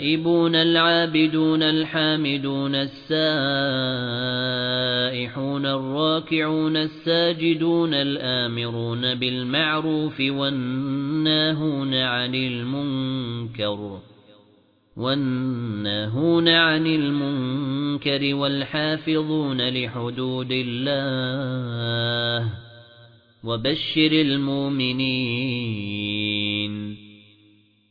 التائبون العابدون الحامدون السائحون الراكعون الساجدون الآمرون بالمعروف والناهون عن المنكر والناهون عن المنكر والحافظون لحدود الله وبشر المؤمنين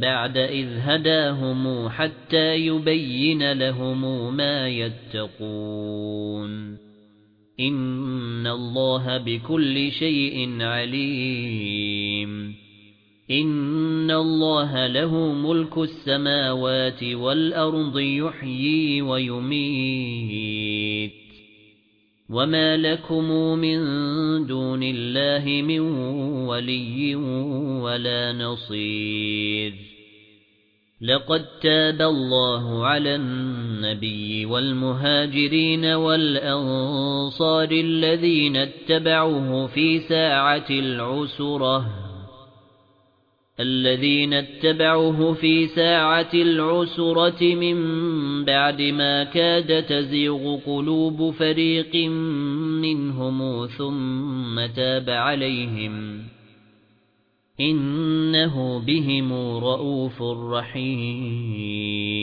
بَعْدَ إِذْ هَدَاهُمْ حَتَّى يُبَيِّنَ لَهُم مَّا يَتَّقُونَ. إِنَّ اللَّهَ بِكُلِّ شَيْءٍ عَلِيمٌ. إِنَّ اللَّهَ لَهُ مُلْكُ السَّمَاوَاتِ وَالْأَرْضِ يُحْيِي وَيُمِيتُ. وَمَا لَكُمْ مِنْ دُونِ اللَّهِ مِنْ وَلِيٍّ وَلَا نَصِيرٍ لَقَدْ تَابَ اللَّهُ عَلَى النَّبِيِّ وَالْمُهَاجِرِينَ وَالْأَنصَارِ الَّذِينَ اتَّبَعُوهُ فِي سَاعَةِ الْعُسْرَةِ الذين اتبعوه في ساعة العسرة من بعد ما كاد تزيغ قلوب فريق منهم ثم تاب عليهم. إنه بهم رؤوف رحيم.